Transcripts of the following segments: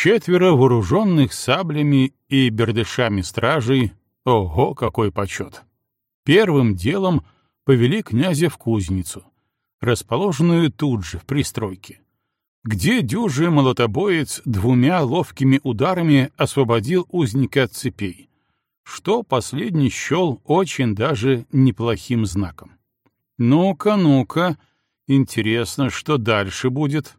Четверо вооруженных саблями и бердышами стражей, ого, какой почет! Первым делом повели князя в кузницу, расположенную тут же, в пристройке, где дюжий молотобоец двумя ловкими ударами освободил узника от цепей, что последний счел очень даже неплохим знаком. «Ну-ка, ну-ка, интересно, что дальше будет?»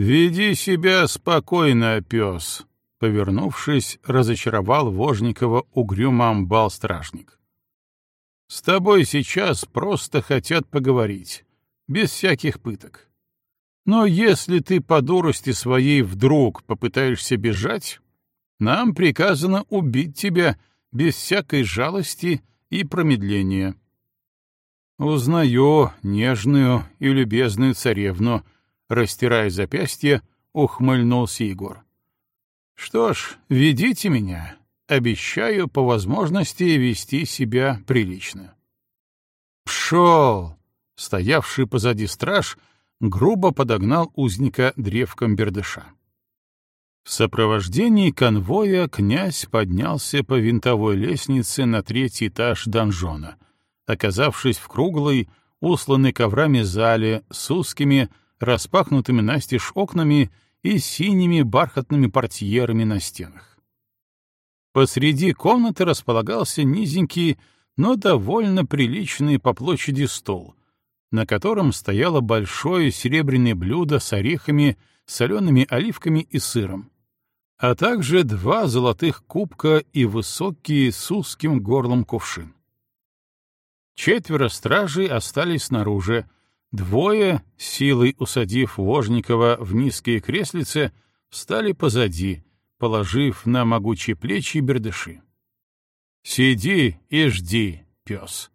«Веди себя спокойно, пес», — повернувшись, разочаровал Вожникова угрюмо амбал-стражник. «С тобой сейчас просто хотят поговорить, без всяких пыток. Но если ты по дурости своей вдруг попытаешься бежать, нам приказано убить тебя без всякой жалости и промедления». «Узнаю нежную и любезную царевну», Растирая запястье, ухмыльнулся Егор. «Что ж, ведите меня. Обещаю по возможности вести себя прилично». «Пшел!» — стоявший позади страж грубо подогнал узника древком бердыша. В сопровождении конвоя князь поднялся по винтовой лестнице на третий этаж донжона, оказавшись в круглой, усланной коврами зале с узкими, распахнутыми настежь окнами и синими бархатными портьерами на стенах. Посреди комнаты располагался низенький, но довольно приличный по площади стол, на котором стояло большое серебряное блюдо с орехами, солеными оливками и сыром, а также два золотых кубка и высокий с узким горлом кувшин. Четверо стражей остались снаружи, Двое, силой усадив Вожникова в низкие креслице, встали позади, положив на могучие плечи бердыши. «Сиди и жди, пес».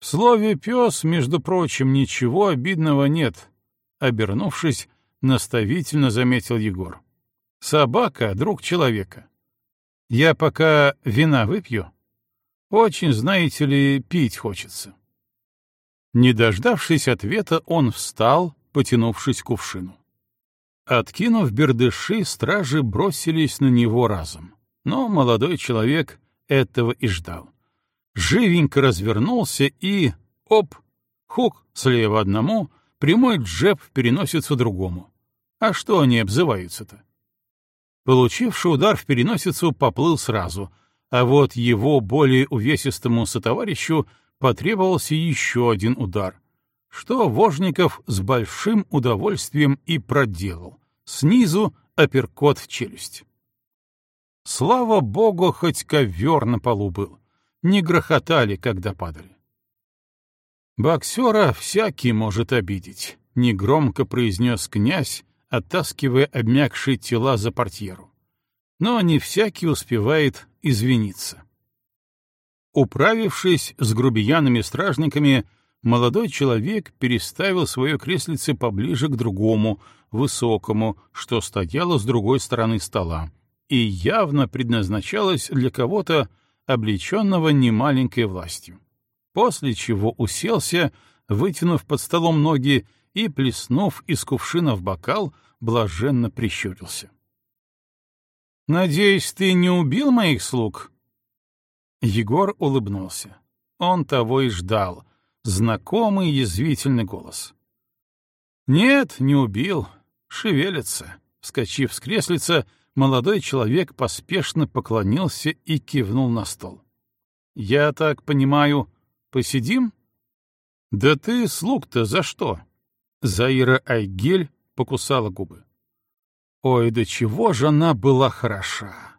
В слове «пес», между прочим, ничего обидного нет, обернувшись, наставительно заметил Егор. «Собака — друг человека. Я пока вина выпью. Очень, знаете ли, пить хочется». Не дождавшись ответа, он встал, потянувшись к кувшину. Откинув бердыши, стражи бросились на него разом. Но молодой человек этого и ждал. Живенько развернулся и... Оп! Хук слева одному, прямой джеб в переносицу другому. А что они обзываются-то? Получивший удар в переносицу поплыл сразу, а вот его более увесистому сотоварищу потребовался еще один удар, что Вожников с большим удовольствием и проделал. Снизу апперкот в челюсть. Слава богу, хоть ковер на полу был. Не грохотали, когда падали. «Боксера всякий может обидеть», — негромко произнес князь, оттаскивая обмякшие тела за портьеру. «Но не всякий успевает извиниться». Управившись с грубиянами-стражниками, молодой человек переставил свое креслице поближе к другому, высокому, что стояло с другой стороны стола, и явно предназначалось для кого-то, облеченного немаленькой властью. После чего уселся, вытянув под столом ноги и, плеснув из кувшина в бокал, блаженно прищурился. «Надеюсь, ты не убил моих слуг?» Егор улыбнулся. Он того и ждал. Знакомый язвительный голос. «Нет, не убил. Шевелится». Вскочив с креслица, молодой человек поспешно поклонился и кивнул на стол. «Я так понимаю, посидим?» «Да ты, слуг-то, за что?» Заира Айгель покусала губы. «Ой, до чего же она была хороша!»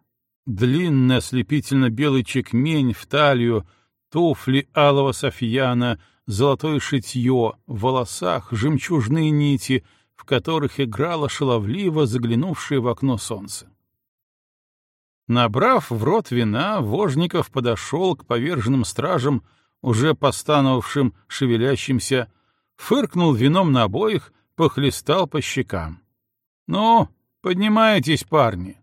Длинный ослепительно-белый чекмень в талию, туфли алого софьяна, золотое шитье, в волосах жемчужные нити, в которых играло шаловливо заглянувшее в окно солнце. Набрав в рот вина, Вожников подошел к поверженным стражам, уже постановавшим, шевелящимся, фыркнул вином на обоих, похлестал по щекам. — Ну, поднимайтесь, парни,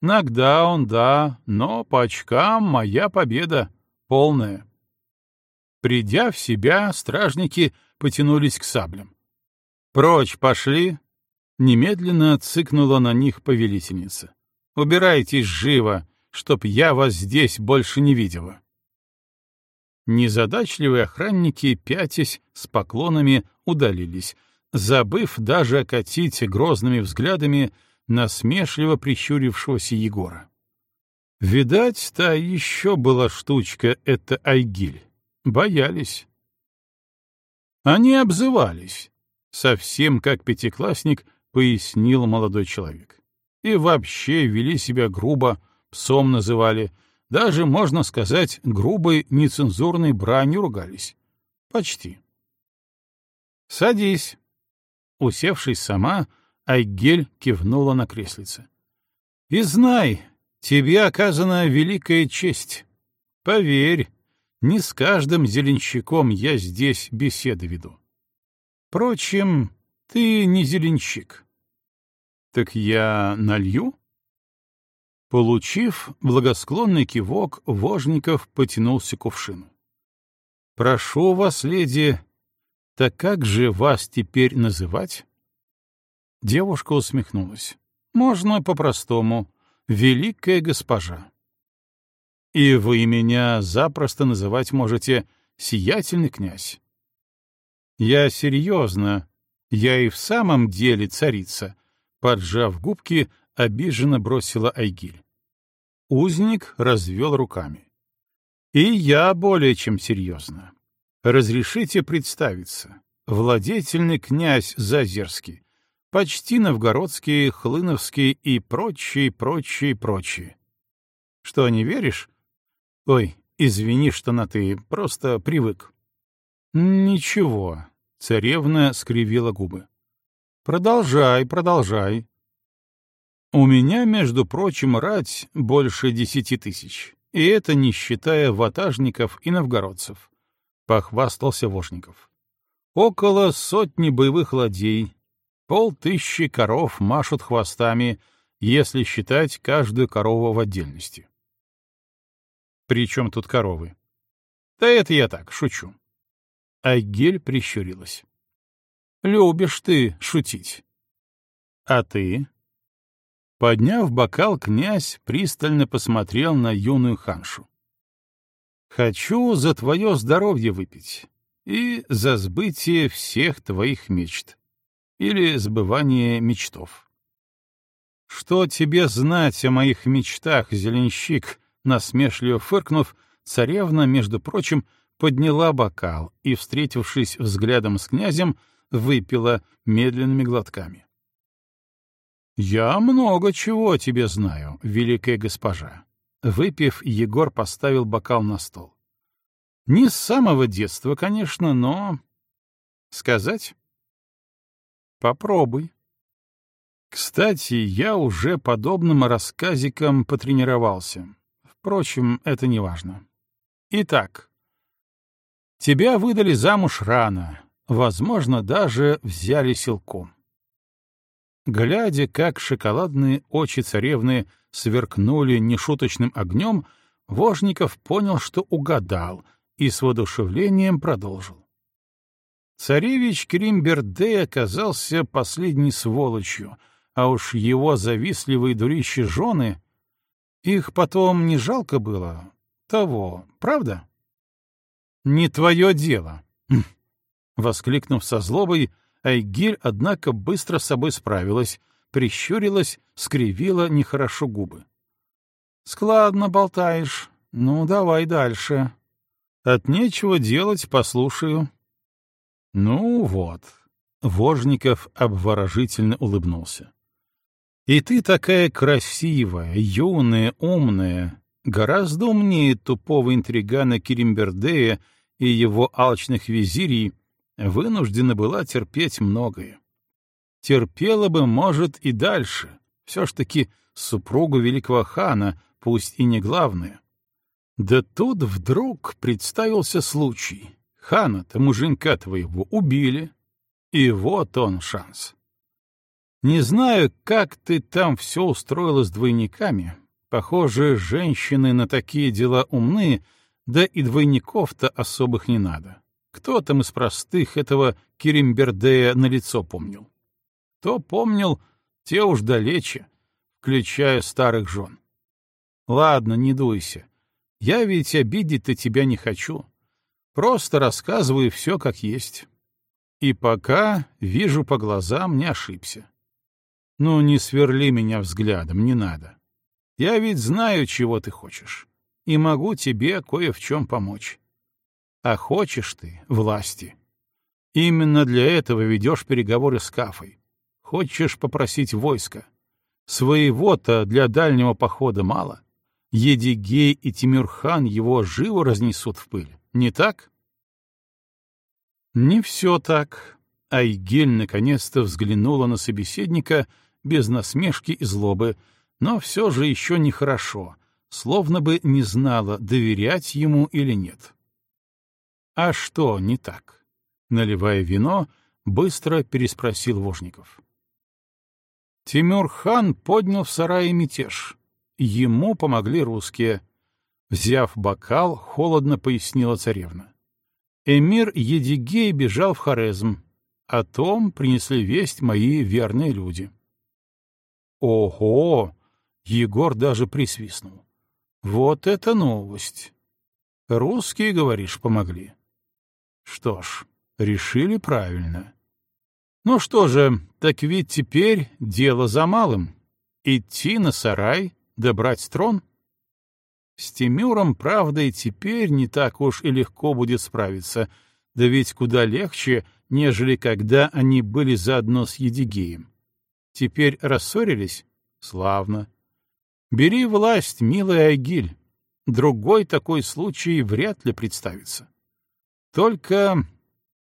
Нокдаун, да, но по очкам моя победа полная. Придя в себя, стражники потянулись к саблям. «Прочь пошли!» Немедленно цыкнула на них повелительница. «Убирайтесь живо, чтоб я вас здесь больше не видела». Незадачливые охранники, пятясь, с поклонами удалились, забыв даже окатить грозными взглядами насмешливо прищурившегося Егора. Видать, та еще была штучка, это Айгиль. Боялись. Они обзывались. Совсем как пятиклассник, пояснил молодой человек. И вообще вели себя грубо, псом называли, даже, можно сказать, грубой нецензурной бранью ругались. Почти. «Садись». Усевшись сама, Айгель кивнула на креслице. «И знай, тебе оказана великая честь. Поверь, не с каждым зеленщиком я здесь беседы веду. Впрочем, ты не зеленщик». «Так я налью?» Получив благосклонный кивок, Вожников потянулся к кувшину. «Прошу вас, леди, так как же вас теперь называть?» Девушка усмехнулась. «Можно по-простому. Великая госпожа». «И вы меня запросто называть можете сиятельный князь». «Я серьезно. Я и в самом деле царица», — поджав губки, обиженно бросила Айгиль. Узник развел руками. «И я более чем серьезно. Разрешите представиться. Владетельный князь Зазерский, почти новгородский, хлыновский и прочие, прочие, прочие. Что, не веришь? Ой, извини, что на «ты», просто привык. Ничего, царевна скривила губы. Продолжай, продолжай. У меня, между прочим, рать больше десяти тысяч, и это не считая ватажников и новгородцев. — похвастался Вошников. «Около сотни боевых ладей, полтыщи коров машут хвостами, если считать каждую корову в отдельности». «При чем тут коровы?» «Да это я так, шучу». Айгель прищурилась. «Любишь ты шутить». «А ты?» Подняв бокал, князь пристально посмотрел на юную ханшу. Хочу за твое здоровье выпить и за сбытие всех твоих мечт или сбывание мечтов. Что тебе знать о моих мечтах, зеленщик? Насмешливо фыркнув, царевна, между прочим, подняла бокал и, встретившись взглядом с князем, выпила медленными глотками. «Я много чего тебе знаю, великая госпожа. Выпив, Егор поставил бокал на стол. Не с самого детства, конечно, но... Сказать? Попробуй. Кстати, я уже подобным рассказиком потренировался. Впрочем, это не важно. Итак, тебя выдали замуж рано, возможно, даже взяли силком. Глядя, как шоколадные очи царевны сверкнули нешуточным огнем, Вожников понял, что угадал, и с воодушевлением продолжил. Царевич Кримбердей оказался последней сволочью, а уж его завистливые дурищи жены... Их потом не жалко было. Того, правда? «Не твое дело!» Воскликнув со злобой, Айгиль, однако, быстро с собой справилась, прищурилась, скривила нехорошо губы. «Складно болтаешь. Ну, давай дальше. От нечего делать, послушаю». «Ну вот», — Вожников обворожительно улыбнулся. «И ты такая красивая, юная, умная, гораздо умнее тупого интригана Киримбердея и его алчных визирий, вынуждена была терпеть многое. Терпела бы, может, и дальше. Все ж таки супругу великого хана, пусть и не главное. Да тут вдруг представился случай. Хана-то, муженька твоего, убили. И вот он шанс. Не знаю, как ты там все устроила с двойниками. Похоже, женщины на такие дела умны, да и двойников-то особых не надо. Кто там из простых этого Киримбердея на лицо помнил? Что помнил, те уж далече, включая старых жен. Ладно, не дуйся. Я ведь обидеть-то тебя не хочу. Просто рассказываю все как есть. И пока вижу по глазам, не ошибся. Ну, не сверли меня взглядом, не надо. Я ведь знаю, чего ты хочешь, и могу тебе кое в чем помочь. А хочешь ты власти. Именно для этого ведешь переговоры с Кафой. Хочешь попросить войска. Своего-то для дальнего похода мало. Едигей и Тимюрхан его живо разнесут в пыль. Не так? Не все так. Айгель наконец-то взглянула на собеседника без насмешки и злобы, но все же еще нехорошо, словно бы не знала, доверять ему или нет. А что не так? Наливая вино, быстро переспросил Вожников. Тимур-хан поднял в сарае мятеж. Ему помогли русские. Взяв бокал, холодно пояснила царевна. Эмир Едигей бежал в Хорезм. О том принесли весть мои верные люди. Ого! Егор даже присвистнул. Вот это новость! Русские, говоришь, помогли. Что ж, решили правильно. Ну что же, так ведь теперь дело за малым. Идти на сарай, добрать трон? С Тимюром, правда, и теперь не так уж и легко будет справиться, да ведь куда легче, нежели когда они были заодно с Едигеем. Теперь рассорились? Славно. Бери власть, милая Агиль. Другой такой случай вряд ли представится. Только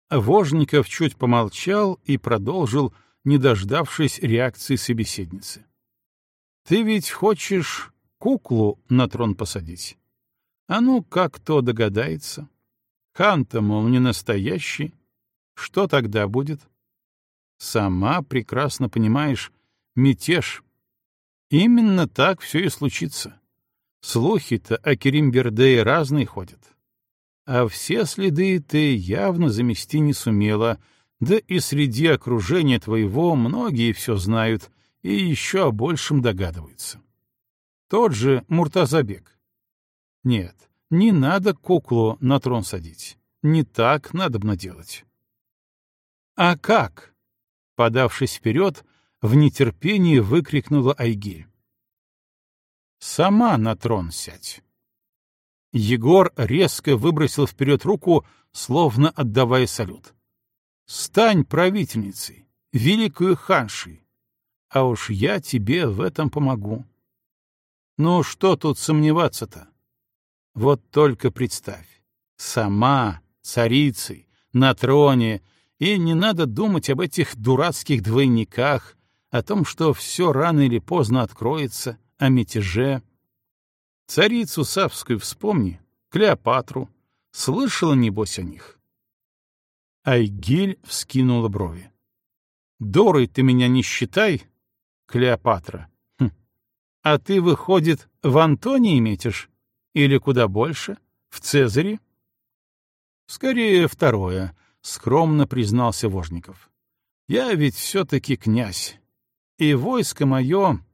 Вожников чуть помолчал и продолжил, не дождавшись реакции собеседницы. «Ты ведь хочешь куклу на трон посадить? А ну, как кто догадается? Хан-то, мол, не настоящий. Что тогда будет?» Сама прекрасно понимаешь, мятеж. Именно так все и случится. Слухи-то о Керимбердее разные ходят. А все следы ты явно замести не сумела, да и среди окружения твоего многие все знают и еще о большем догадываются. Тот же Муртазабек. Нет, не надо куклу на трон садить. Не так надо бы делать. А как? Подавшись вперед, в нетерпении выкрикнула Айгиль. «Сама на трон сядь!» Егор резко выбросил вперед руку, словно отдавая салют. «Стань правительницей, великую ханшей, а уж я тебе в этом помогу. Ну что тут сомневаться-то? Вот только представь, сама царицей, на троне, и не надо думать об этих дурацких двойниках, о том, что все рано или поздно откроется, о мятеже. Царицу Савскую вспомни, Клеопатру. Слышала, небось, о них? Айгиль вскинула брови. «Дурой ты меня не считай, Клеопатра. А ты, выходит, в Антонии метишь? Или куда больше? В Цезаре?» «Скорее второе», — скромно признался Вожников. «Я ведь все-таки князь, и войско мое,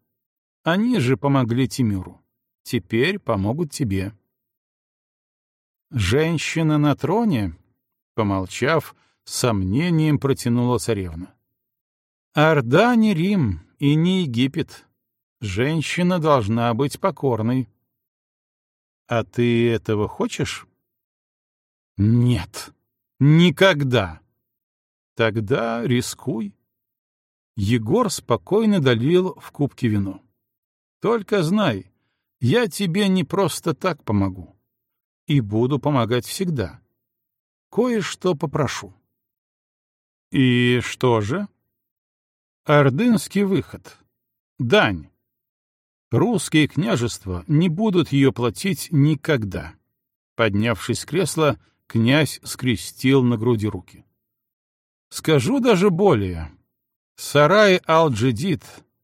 они же помогли Тимюру. Теперь помогут тебе». «Женщина на троне?» — помолчав, сомнением протянула царевна. «Орда не Рим и не Египет. Женщина должна быть покорной». «А ты этого хочешь?» «Нет», Никогда. Тогда рискуй. Егор спокойно долил в кубки вино. Только знай, я тебе не просто так помогу. И буду помогать всегда. Кое-что попрошу. И что же? Ордынский выход. Дань. Русские княжества не будут ее платить никогда. Поднявшись с кресла, Князь скрестил на груди руки. Скажу даже более. Сарай Ал-Джидид,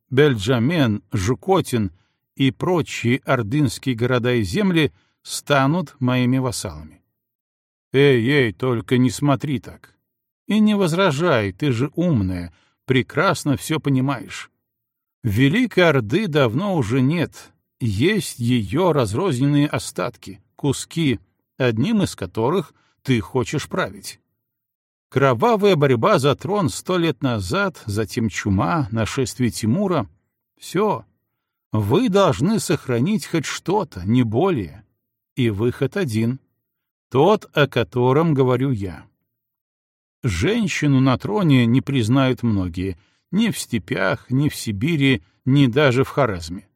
Бельджамен, Жукотин и прочие ордынские города и земли станут моими вассалами. Эй, эй, только не смотри так. И не возражай, ты же умная, прекрасно все понимаешь. Великой Орды давно уже нет, есть ее разрозненные остатки, куски, одним из которых ты хочешь править. Кровавая борьба за трон сто лет назад, затем чума, нашествие Тимура — все. Вы должны сохранить хоть что-то, не более. И выход один — тот, о котором говорю я. Женщину на троне не признают многие, ни в степях, ни в Сибири, ни даже в Хорезме.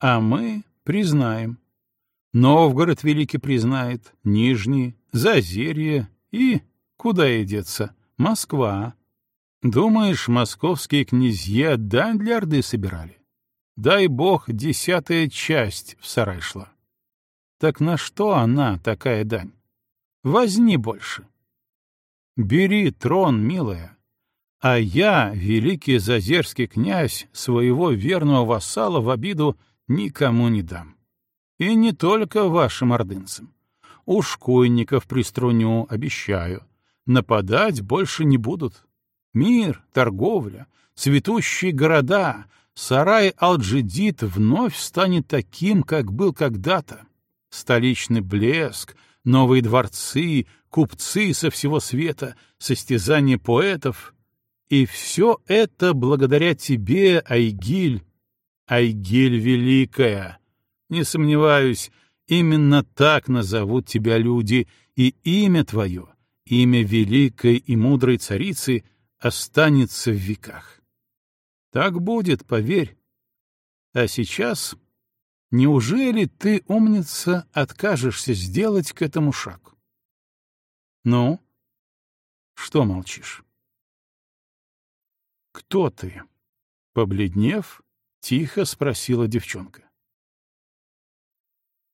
А мы признаем. Новгород Великий признает, Нижний, Зазерье и, куда и деться, Москва. Думаешь, московские князья дань для Орды собирали? Дай бог, десятая часть в сарай шла. Так на что она, такая дань? Возни больше. Бери трон, милая, а я, великий зазерский князь, своего верного вассала в обиду никому не дам. И не только вашим ордынцам. Ушкуйников приструню, обещаю. Нападать больше не будут. Мир, торговля, цветущие города, сарай Алджидит вновь станет таким, как был когда-то. Столичный блеск, новые дворцы, купцы со всего света, состязание поэтов. И все это благодаря тебе, Айгиль, Айгиль Великая. Не сомневаюсь, именно так назовут тебя люди, и имя твое, имя великой и мудрой царицы, останется в веках. Так будет, поверь. А сейчас, неужели ты, умница, откажешься сделать к этому шаг? Ну? Что молчишь? Кто ты? Побледнев, тихо спросила девчонка.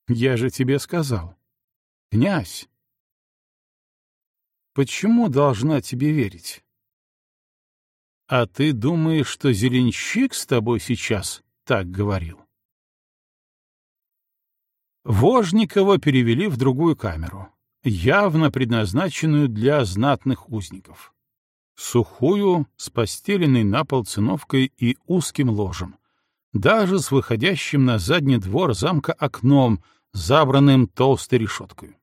Я же тебе сказал. Князь. Почему должна тебе верить? А ты думаешь, что зеленщик с тобой сейчас так говорил? Вожникова перевели в другую камеру явно предназначенную для знатных узников. Сухую, с постеленной на пол циновкой и узким ложем, даже с выходящим на задний двор замка окном, забранным толстой решеткой.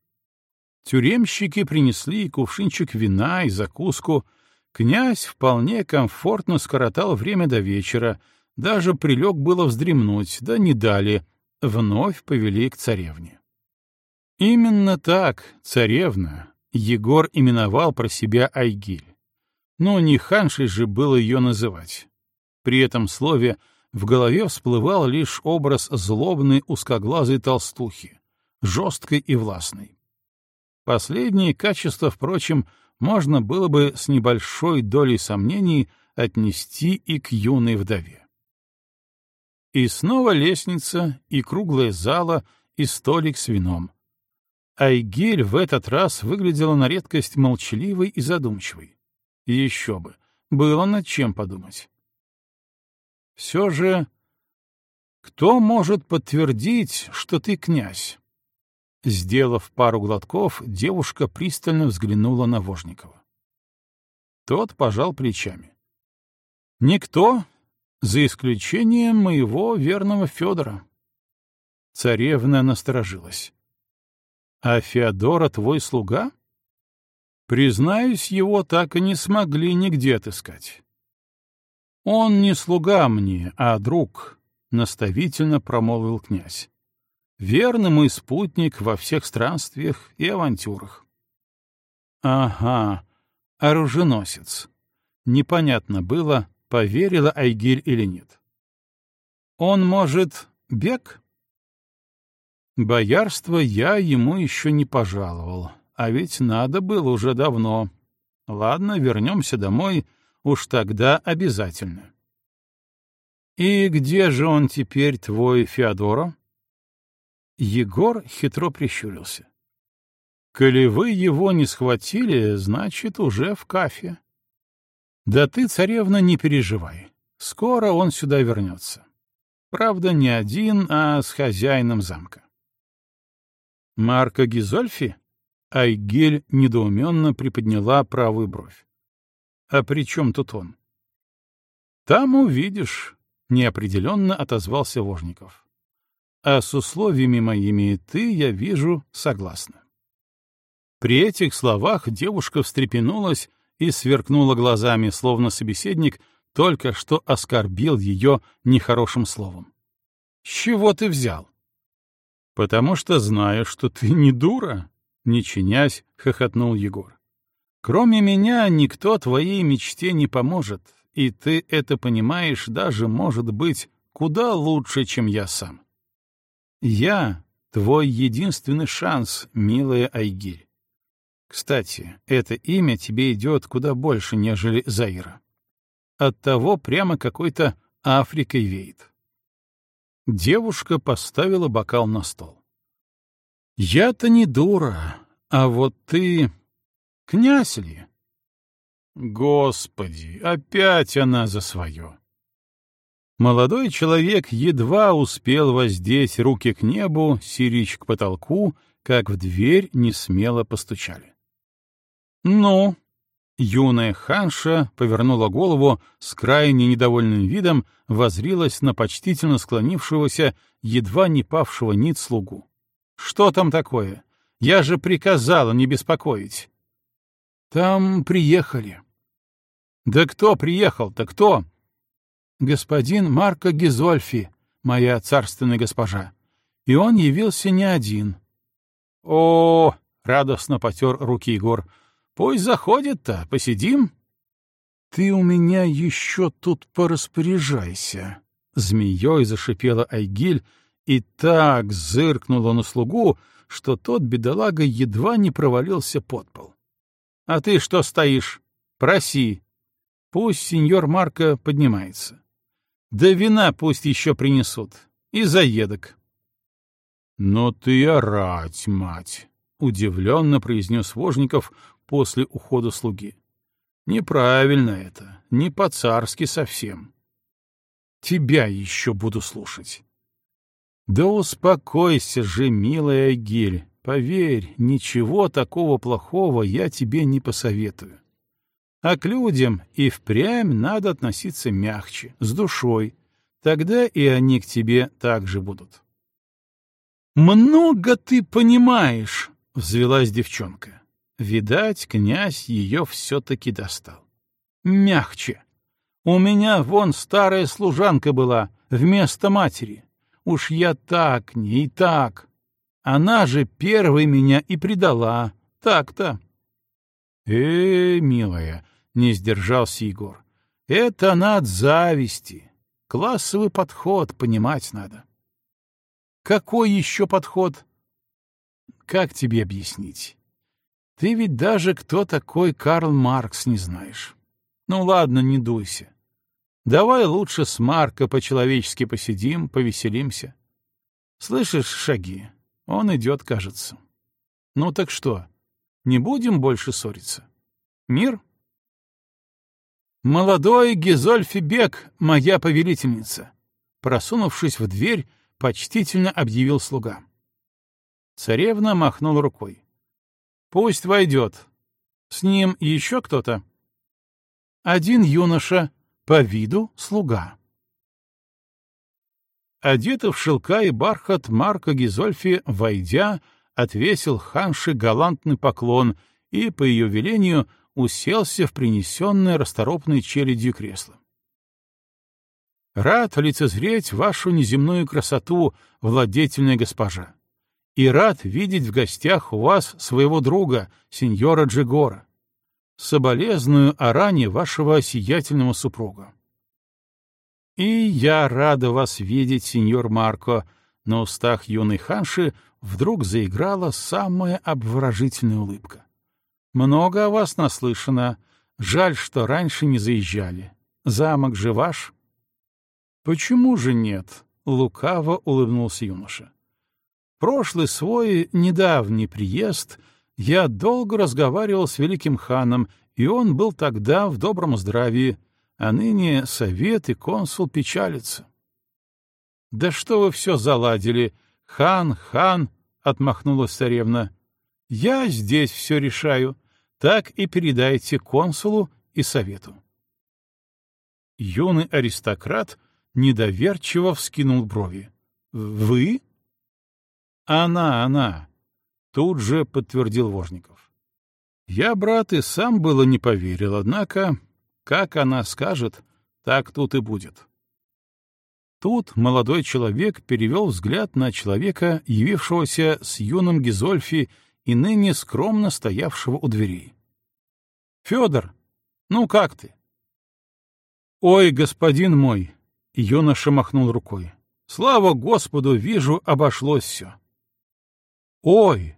Тюремщики принесли кувшинчик вина и закуску. Князь вполне комфортно скоротал время до вечера, даже прилег было вздремнуть, да не дали, вновь повели к царевне. Именно так, царевна, Егор именовал про себя Айгиль. Но не ханшей же было ее называть. При этом слове в голове всплывал лишь образ злобной узкоглазой толстухи, жесткой и властной. Последние качества, впрочем, можно было бы с небольшой долей сомнений отнести и к юной вдове. И снова лестница, и круглая зала, и столик с вином — Айгель в этот раз выглядела на редкость молчаливой и задумчивой. Еще бы, было над чем подумать. Все же, кто может подтвердить, что ты князь? Сделав пару глотков, девушка пристально взглянула на Вожникова. Тот пожал плечами. Никто, за исключением моего верного Федора. Царевна насторожилась. А Феодора твой слуга? Признаюсь, его так и не смогли нигде отыскать. Он не слуга мне, а друг, — наставительно промолвил князь. Верный мой спутник во всех странствиях и авантюрах. Ага, оруженосец. Непонятно было, поверила Айгиль или нет. Он, может, бег? Боярство я ему еще не пожаловал, а ведь надо было уже давно. Ладно, вернемся домой, уж тогда обязательно. И где же он теперь, твой Феодоро? Егор хитро прищурился. Коли вы его не схватили, значит, уже в кафе. Да ты, царевна, не переживай. Скоро он сюда вернется. Правда, не один, а с хозяином замка. Марка Гизольфи? Айгель недоуменно приподняла правую бровь. А при чем тут он? Там увидишь, — неопределенно отозвался Вожников. А с условиями моими ты, я вижу, согласна. При этих словах девушка встрепенулась и сверкнула глазами, словно собеседник только что оскорбил ее нехорошим словом. «С чего ты взял?» «Потому что знаю, что ты не дура», — не чинясь, хохотнул Егор. «Кроме меня никто твоей мечте не поможет, и ты это понимаешь даже, может быть, куда лучше, чем я сам. Я — твой единственный шанс, милая Айгирь. Кстати, это имя тебе идет куда больше, нежели Заира. Оттого прямо какой-то Африкой веет. Девушка поставила бокал на стол. «Я-то не дура, а вот ты... князь ли?» Господи, опять она за свое. Молодой человек едва успел воздеть руки к небу, сирич к потолку, как в дверь несмело постучали. «Ну?» Юная ханша повернула голову с крайне недовольным видом, возрилась на почтительно склонившегося, едва не павшего ниц слугу. «Что там такое? Я же приказала не беспокоить». «Там приехали». «Да кто приехал-то, кто?» «Господин Марко Гизольфи, моя царственная госпожа. И он явился не один». «О!» — радостно потер руки Егор — Пусть заходит-то, посидим. Ты у меня еще тут пораспоряжайся. Змеей зашипела Айгиль и так зыркнула на слугу, что тот, бедолага, едва не провалился под пол. — А ты что стоишь? Проси. Пусть сеньор Марко поднимается. Да вина пусть еще принесут. И заедок. — Но ты орать, мать! — удивленно произнес Вожников, после ухода слуги. Неправильно это, не по-царски совсем. Тебя еще буду слушать. Да успокойся же, милая Гель, поверь, ничего такого плохого я тебе не посоветую. А к людям и впрямь надо относиться мягче, с душой, тогда и они к тебе так же будут. «Много ты понимаешь!» — взвелась девчонка. Видать, князь ее все-таки достал. Мягче. У меня вон старая служанка была, вместо матери. Уж я так, не так. Она же первой меня и предала. Так-то. Э, милая, не сдержался Егор. Это она от зависти. Классовый подход понимать надо. Какой еще подход? Как тебе объяснить? Ты ведь даже кто такой Карл Маркс не знаешь. Ну ладно, не дуйся. Давай лучше с Марко по-человечески посидим, повеселимся. Слышишь шаги? Он идет, кажется. Ну так что, не будем больше ссориться? Мир? Молодой Гизольфи Бек, моя повелительница, просунувшись в дверь, почтительно объявил слуга. Царевна махнула рукой. Пусть войдет. С ним еще кто-то? Один юноша, по виду слуга. Одетый в шелка и бархат Марко Гизольфи, войдя, отвесил ханше галантный поклон и, по ее велению, уселся в принесенное расторопной челядью кресло. «Рад лицезреть вашу неземную красоту, владетельная госпожа и рад видеть в гостях у вас своего друга, сеньора Джигора. Соболезную о ране вашего сиятельного супруга. И я рада вас видеть, сеньор Марко, на устах юной ханши вдруг заиграла самая обворожительная улыбка. Много о вас наслышано. Жаль, что раньше не заезжали. Замок же ваш? Почему же нет? Лукаво улыбнулся юноша. Прошлый свой недавний приезд я долго разговаривал с великим ханом, и он был тогда в добром здравии, а ныне совет и консул печалятся. — Да что вы все заладили? Хан, хан! — отмахнулась царевна. — Я здесь все решаю. Так и передайте консулу и совету. Юный аристократ недоверчиво вскинул брови. «Вы?» «Она, она!» — тут же подтвердил Вожников. «Я, брат, и сам было не поверил, однако, как она скажет, так тут и будет». Тут молодой человек перевел взгляд на человека, явившегося с юным Гизольфи и ныне скромно стоявшего у дверей. — Федор, ну как ты? — Ой, господин мой! — юноша махнул рукой. — Слава Господу, вижу, обошлось все. — Ой! —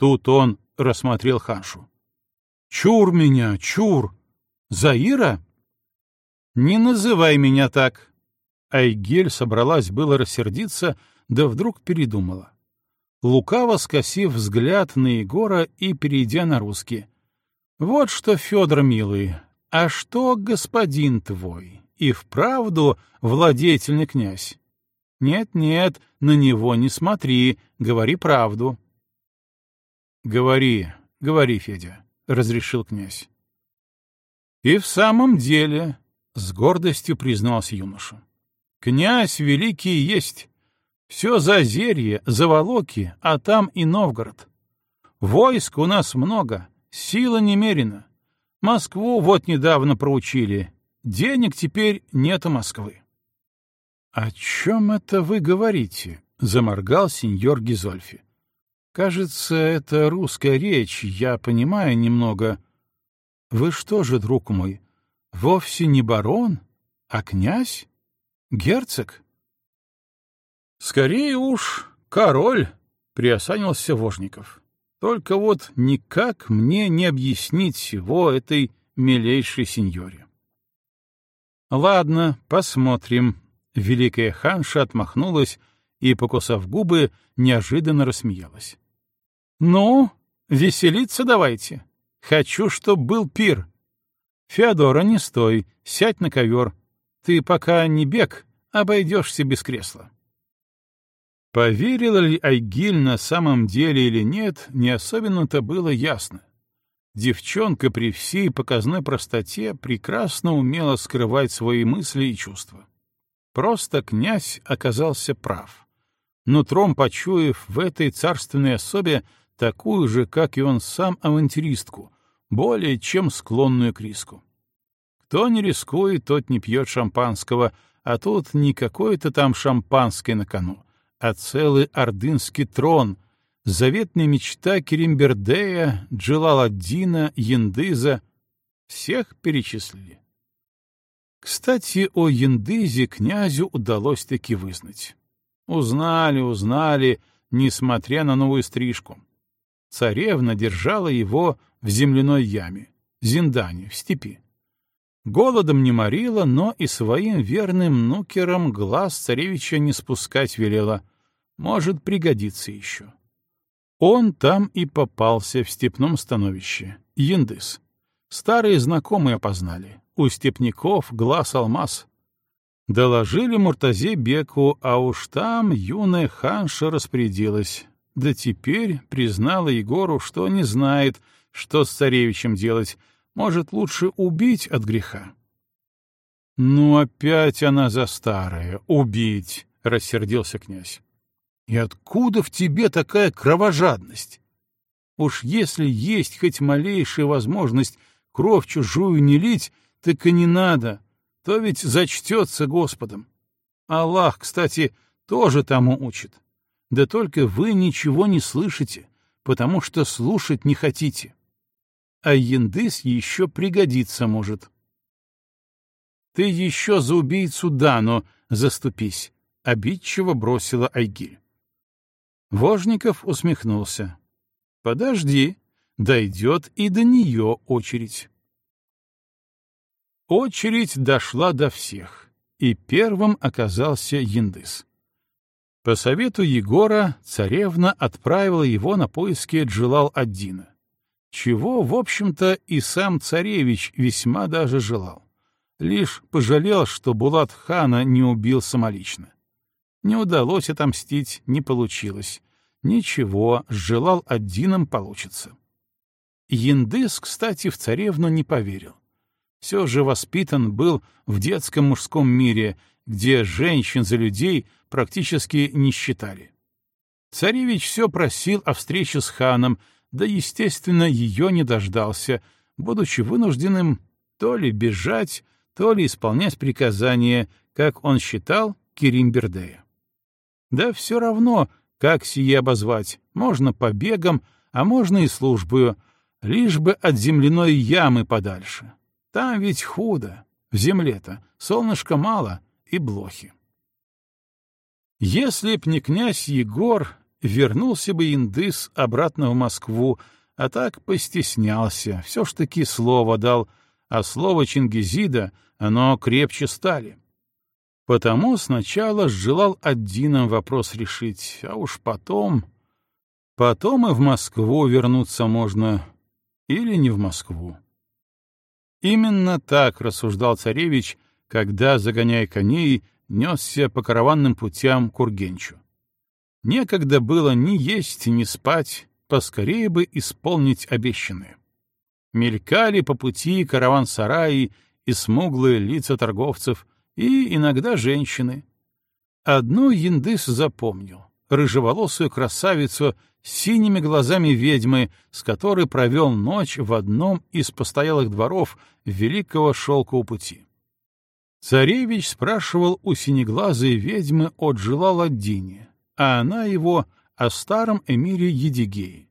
тут он рассмотрел Ханшу. — Чур меня, чур! Заира? — Не называй меня так! — Айгель собралась было рассердиться, да вдруг передумала. Лукаво скосив взгляд на Егора и перейдя на русский. «Вот что, Федор милый, а что господин твой? И вправду владетельный князь? Нет-нет, на него не смотри, говори правду». «Говори, говори, Федя», — разрешил князь. «И в самом деле», — с гордостью признался юноша. Князь великий есть. Все за зерье, за волоки, а там и Новгород. Войск у нас много, сила немерена. Москву вот недавно проучили. Денег теперь нет у Москвы. — О чем это вы говорите? — заморгал сеньор Гизольфи. — Кажется, это русская речь, я понимаю немного. Вы что же, друг мой, вовсе не барон, а князь? Герцог? Скорее уж, король, приосанился Вожников. Только вот никак мне не объяснить всего этой милейшей сеньоре. Ладно, посмотрим. Великая ханша отмахнулась и, покусав губы, неожиданно рассмеялась. Ну, веселиться давайте. Хочу, чтоб был пир. Феодора, не стой, сядь на ковер. Ты пока не бег, обойдешься без кресла. Поверила ли Айгиль на самом деле или нет, не особенно-то было ясно. Девчонка при всей показной простоте прекрасно умела скрывать свои мысли и чувства. Просто князь оказался прав. Нутром почуяв в этой царственной особе такую же, как и он сам, авантюристку, более чем склонную к риску. Кто не рискует, тот не пьет шампанского, а тут не какое-то там шампанское на кону, а целый ордынский трон, заветная мечта Керимбердея, Джалаладдина, Яндыза. Всех перечислили. Кстати, о Яндызе князю удалось таки вызнать. Узнали, узнали, несмотря на новую стрижку. Царевна держала его в земляной яме, Зиндане, в степи. Голодом не морила, но и своим верным нукерам глаз царевича не спускать велела. Может, пригодится еще. Он там и попался в степном становище. Яндыс. Старые знакомые опознали. У степняков глаз алмаз. Доложили Муртазе Беку, а уж там юная ханша распорядилась. Да теперь признала Егору, что не знает, что с царевичем делать, может, лучше убить от греха? — Ну, опять она за старое. Убить! — рассердился князь. — И откуда в тебе такая кровожадность? Уж если есть хоть малейшая возможность кровь чужую не лить, так и не надо, то ведь зачтется Господом. Аллах, кстати, тоже тому учит. Да только вы ничего не слышите, потому что слушать не хотите а яндыс еще пригодится может. Ты еще за убийцу Дану заступись, — обидчиво бросила Айгиль. Вожников усмехнулся. Подожди, дойдет и до нее очередь. Очередь дошла до всех, и первым оказался Яндыс. По совету Егора царевна отправила его на поиски Джилал-Аддина чего, в общем-то, и сам царевич весьма даже желал. Лишь пожалел, что Булат-хана не убил самолично. Не удалось отомстить, не получилось. Ничего, желал одином получится. Яндыс, кстати, в царевну не поверил. Все же воспитан был в детском мужском мире, где женщин за людей практически не считали. Царевич все просил о встрече с ханом, да, естественно, ее не дождался, будучи вынужденным то ли бежать, то ли исполнять приказания, как он считал, Керимбердея. Да все равно, как сие обозвать, можно побегом, а можно и службою, лишь бы от земляной ямы подальше. Там ведь худо, в земле-то солнышко мало и блохи. Если б не князь Егор, вернулся бы индыс обратно в Москву, а так постеснялся, все ж таки слово дал, а слово Чингизида, оно крепче стали. Потому сначала желал один вопрос решить, а уж потом... Потом и в Москву вернуться можно, или не в Москву. Именно так рассуждал царевич, когда, загоняя коней, несся по караванным путям к Ургенчу. Некогда было ни есть, ни спать, поскорее бы исполнить обещанное. Мелькали по пути караван-сараи и смуглые лица торговцев, и иногда женщины. Одну Яндыс запомнил — рыжеволосую красавицу с синими глазами ведьмы, с которой провел ночь в одном из постоялых дворов Великого Шелкового пути. Царевич спрашивал у синеглазой ведьмы от Желаладдине, а она его о старом эмире Едигее.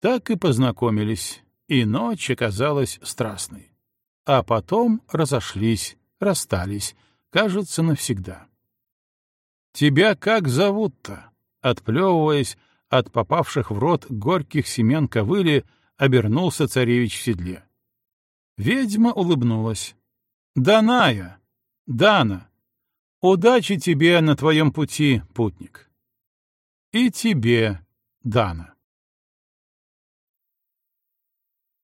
Так и познакомились, и ночь оказалась страстной. А потом разошлись, расстались, кажется, навсегда. «Тебя как зовут-то?» Отплевываясь от попавших в рот горьких семян ковыли, обернулся царевич в седле. Ведьма улыбнулась. «Даная! Дана! Удачи тебе на твоем пути, путник!» «И тебе, Дана!»